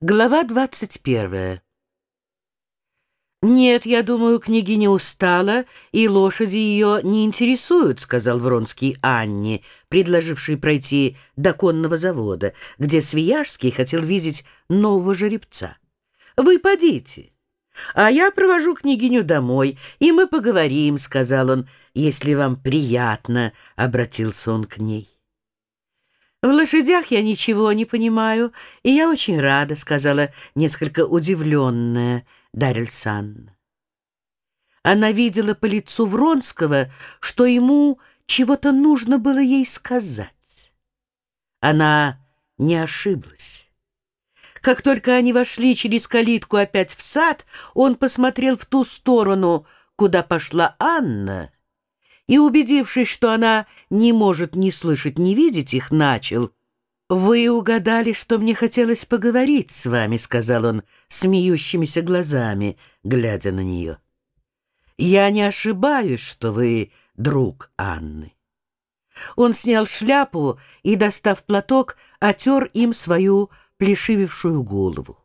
Глава двадцать первая. «Нет, я думаю, княгиня устала, и лошади ее не интересуют», — сказал Вронский Анне, предложивший пройти до конного завода, где Свияжский хотел видеть нового жеребца. «Вы подите, а я провожу княгиню домой, и мы поговорим», — сказал он, — «если вам приятно», — обратился он к ней. «В лошадях я ничего не понимаю, и я очень рада», — сказала несколько удивленная Дарель Санна. Она видела по лицу Вронского, что ему чего-то нужно было ей сказать. Она не ошиблась. Как только они вошли через калитку опять в сад, он посмотрел в ту сторону, куда пошла Анна, и, убедившись, что она не может ни слышать, ни видеть их, начал. «Вы угадали, что мне хотелось поговорить с вами», — сказал он смеющимися глазами, глядя на нее. «Я не ошибаюсь, что вы друг Анны». Он снял шляпу и, достав платок, отер им свою плешивившую голову.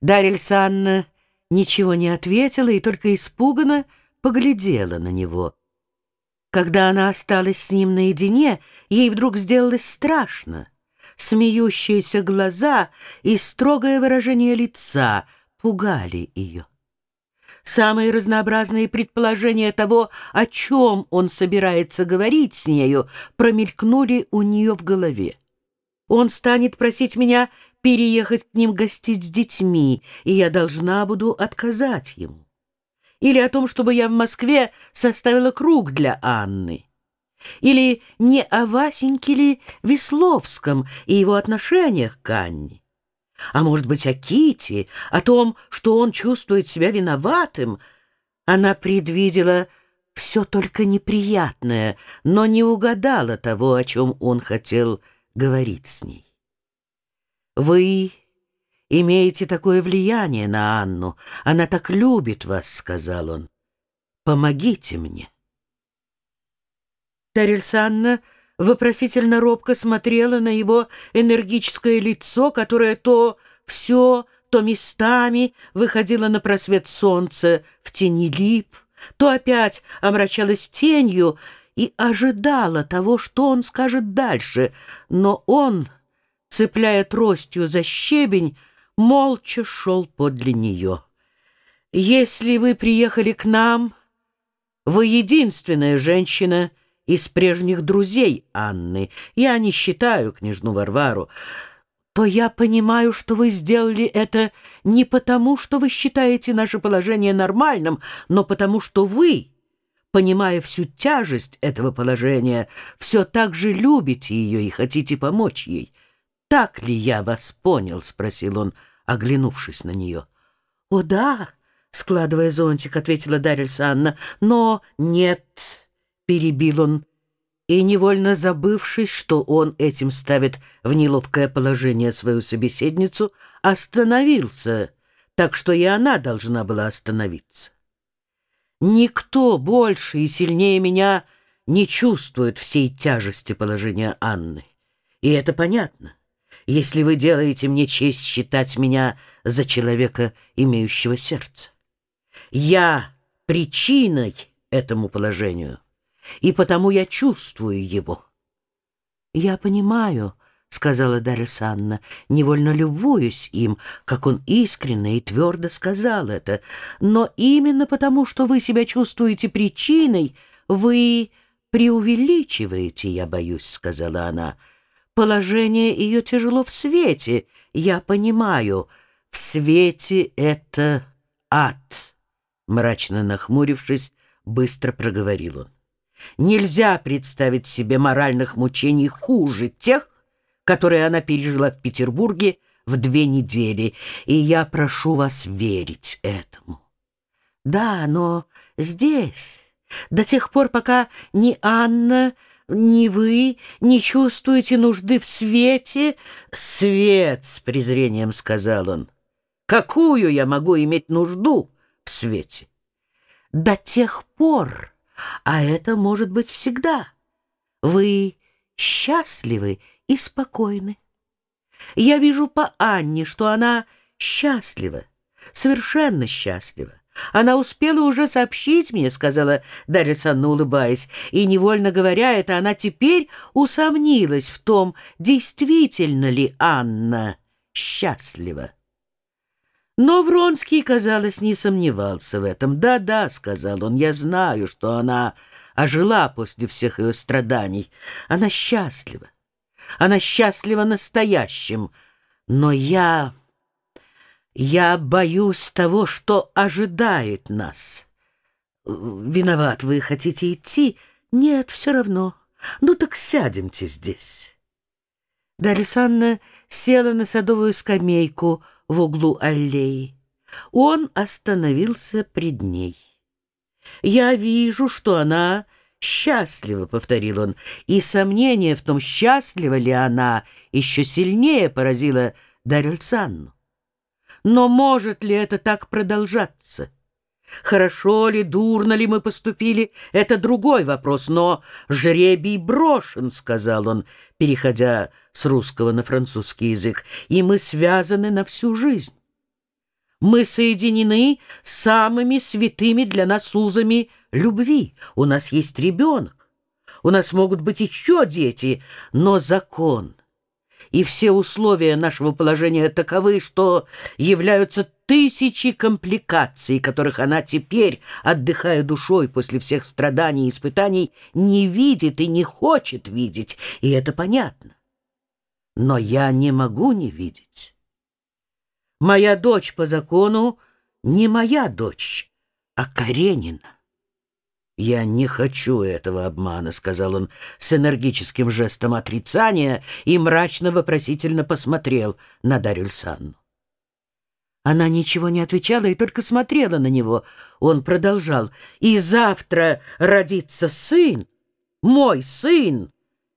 Дарья Санна ничего не ответила и только испуганно поглядела на него — когда она осталась с ним наедине, ей вдруг сделалось страшно. Смеющиеся глаза и строгое выражение лица пугали ее. Самые разнообразные предположения того, о чем он собирается говорить с нею, промелькнули у нее в голове. Он станет просить меня переехать к ним гостить с детьми, и я должна буду отказать ему или о том, чтобы я в Москве составила круг для Анны, или не о Васеньке ли Весловском и его отношениях к Анне, а может быть о Ките, о том, что он чувствует себя виноватым. Она предвидела все только неприятное, но не угадала того, о чем он хотел говорить с ней. «Вы имеете такое влияние на Анну. Она так любит вас», — сказал он. «Помогите мне». Тарельсанна вопросительно робко смотрела на его энергическое лицо, которое то все, то местами выходило на просвет солнца в тени лип, то опять омрачалось тенью и ожидала того, что он скажет дальше, но он, цепляя тростью за щебень, молча шел подле нее. «Если вы приехали к нам, вы единственная женщина из прежних друзей Анны, я не считаю княжну Варвару, то я понимаю, что вы сделали это не потому, что вы считаете наше положение нормальным, но потому, что вы, понимая всю тяжесть этого положения, все так же любите ее и хотите помочь ей. «Так ли я вас понял?» — спросил он, оглянувшись на нее. «О, да!» — складывая зонтик, ответила Дарья Санна. «Но нет!» — перебил он, и, невольно забывшись, что он этим ставит в неловкое положение свою собеседницу, остановился, так что и она должна была остановиться. «Никто больше и сильнее меня не чувствует всей тяжести положения Анны, и это понятно» если вы делаете мне честь считать меня за человека, имеющего сердце. Я причиной этому положению, и потому я чувствую его. «Я понимаю», — сказала Дарья Санна, невольно любуясь им, как он искренне и твердо сказал это. «Но именно потому, что вы себя чувствуете причиной, вы преувеличиваете, я боюсь», — сказала она, — Положение ее тяжело в свете, я понимаю. В свете это ад. Мрачно нахмурившись, быстро проговорил он. Нельзя представить себе моральных мучений хуже тех, которые она пережила в Петербурге в две недели, и я прошу вас верить этому. Да, но здесь, до тех пор, пока ни Анна, ни вы не чувствуете нужды в свете? Свет, с презрением сказал он. Какую я могу иметь нужду в свете? До тех пор, а это может быть всегда. Вы счастливы и спокойны. Я вижу по Анне, что она счастлива, совершенно счастлива. Она успела уже сообщить мне, — сказала Дарья Санна, улыбаясь, и, невольно говоря это, она теперь усомнилась в том, действительно ли Анна счастлива. Но Вронский, казалось, не сомневался в этом. «Да-да», — сказал он, — «я знаю, что она ожила после всех ее страданий. Она счастлива. Она счастлива настоящим. Но я... я боюсь того, что ожидает нас. Виноват, вы хотите идти? Нет, все равно. Ну так сядемте здесь». Дарья Санна села на садовую скамейку в углу аллеи. Он остановился пред ней. «Я вижу, что она счастлива», — повторил он, и сомнение в том, счастлива ли она, еще сильнее поразило Дарью Санну. «Но может ли это так продолжаться?» Хорошо ли, дурно ли мы поступили, это другой вопрос, но жребий брошен, — сказал он, переходя с русского на французский язык, — и мы связаны на всю жизнь. Мы соединены самыми святыми для нас узами любви. У нас есть ребенок, у нас могут быть еще дети, но закон — и все условия нашего положения таковы, что являются тысячи компликаций, которых она теперь, отдыхая душой после всех страданий и испытаний, не видит и не хочет видеть, и это понятно. Но я не могу не видеть. Моя дочь по закону не моя дочь, а Каренина. «Я не хочу этого обмана», — сказал он с энергическим жестом отрицания и мрачно-вопросительно посмотрел на Дарью Санну. Она ничего не отвечала и только смотрела на него. Он продолжал. «И завтра родится сын, мой сын,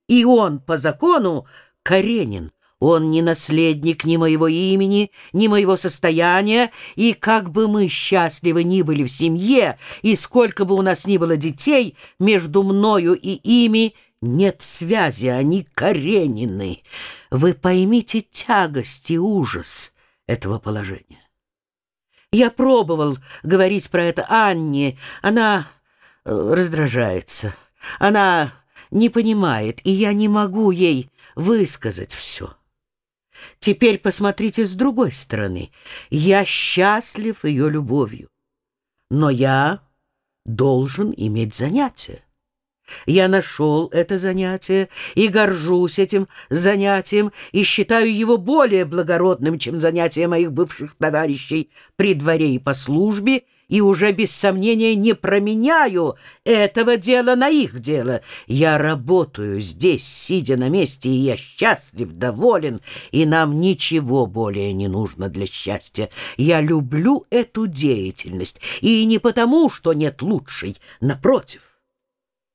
и он по закону Каренин. Он не наследник ни моего имени, ни моего состояния, и как бы мы счастливы ни были в семье, и сколько бы у нас ни было детей, между мною и ими нет связи, они Каренины. Вы поймите тягость и ужас этого положения. Я пробовал говорить про это Анне, она э, раздражается, она не понимает, и я не могу ей высказать все. Теперь посмотрите с другой стороны. Я счастлив ее любовью, но я должен иметь занятие. Я нашел это занятие и горжусь этим занятием и считаю его более благородным, чем занятие моих бывших товарищей при дворе и по службе, и уже без сомнения не променяю этого дела на их дело. Я работаю здесь, сидя на месте, и я счастлив, доволен, и нам ничего более не нужно для счастья. Я люблю эту деятельность, и не потому, что нет лучшей, напротив.